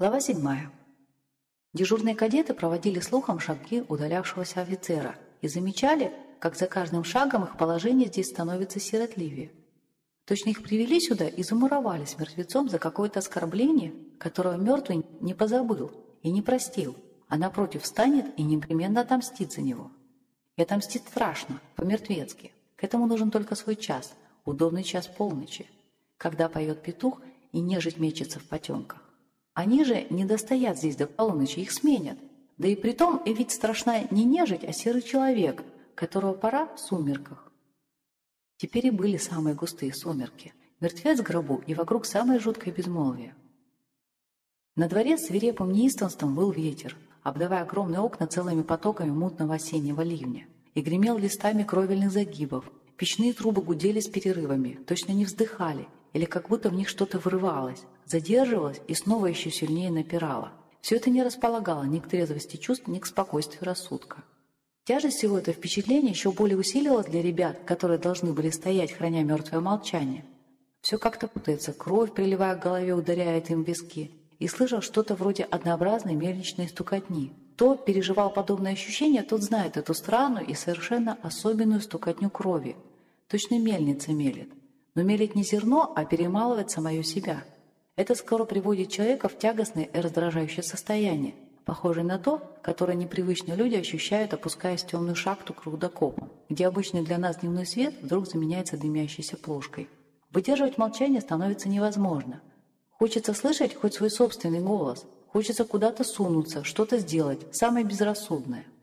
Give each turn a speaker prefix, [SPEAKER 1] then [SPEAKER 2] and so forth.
[SPEAKER 1] Глава седьмая. Дежурные кадеты проводили слухом шаги удалявшегося офицера и замечали, как за каждым шагом их положение здесь становится сиротливее. Точно их привели сюда и замуровали с мертвецом за какое-то оскорбление, которого мертвый не позабыл и не простил, а напротив встанет и непременно отомстит за него. И отомстит страшно, по-мертвецки. К этому нужен только свой час, удобный час полночи, когда поет петух и нежить мечется в потемках. Они же не достоят здесь до полуночи, их сменят. Да и притом и ведь страшна не нежить, а серый человек, которого пора в сумерках. Теперь и были самые густые сумерки. Мертвец в гробу и вокруг самое жуткое безмолвие. На дворе свирепым неистовством был ветер, обдавая огромные окна целыми потоками мутного осеннего ливня, и гремел листами кровельных загибов. Печные трубы гудели с перерывами, точно не вздыхали, или как будто в них что-то врывалось, задерживалось и снова еще сильнее напирало. Все это не располагало ни к трезвости чувств, ни к спокойствию рассудка. Тяжесть всего этого впечатления еще более усилилась для ребят, которые должны были стоять, храня мертвое молчание. Все как-то путается, кровь, приливая к голове, ударяет им в виски, и слышал что-то вроде однообразной мельничной стукотни. Кто переживал подобное ощущение, тот знает эту странную и совершенно особенную стукотню крови. Точно мельница мелет. Но мелит не зерно, а перемалывает самое себя. Это скоро приводит человека в тягостное и раздражающее состояние, похожее на то, которое непривычные люди ощущают, опускаясь в темную шахту к рудокопу, где обычный для нас дневной свет вдруг заменяется дымящейся плошкой. Выдерживать молчание становится невозможно. Хочется слышать хоть свой собственный голос, хочется куда-то сунуться, что-то сделать, самое безрассудное –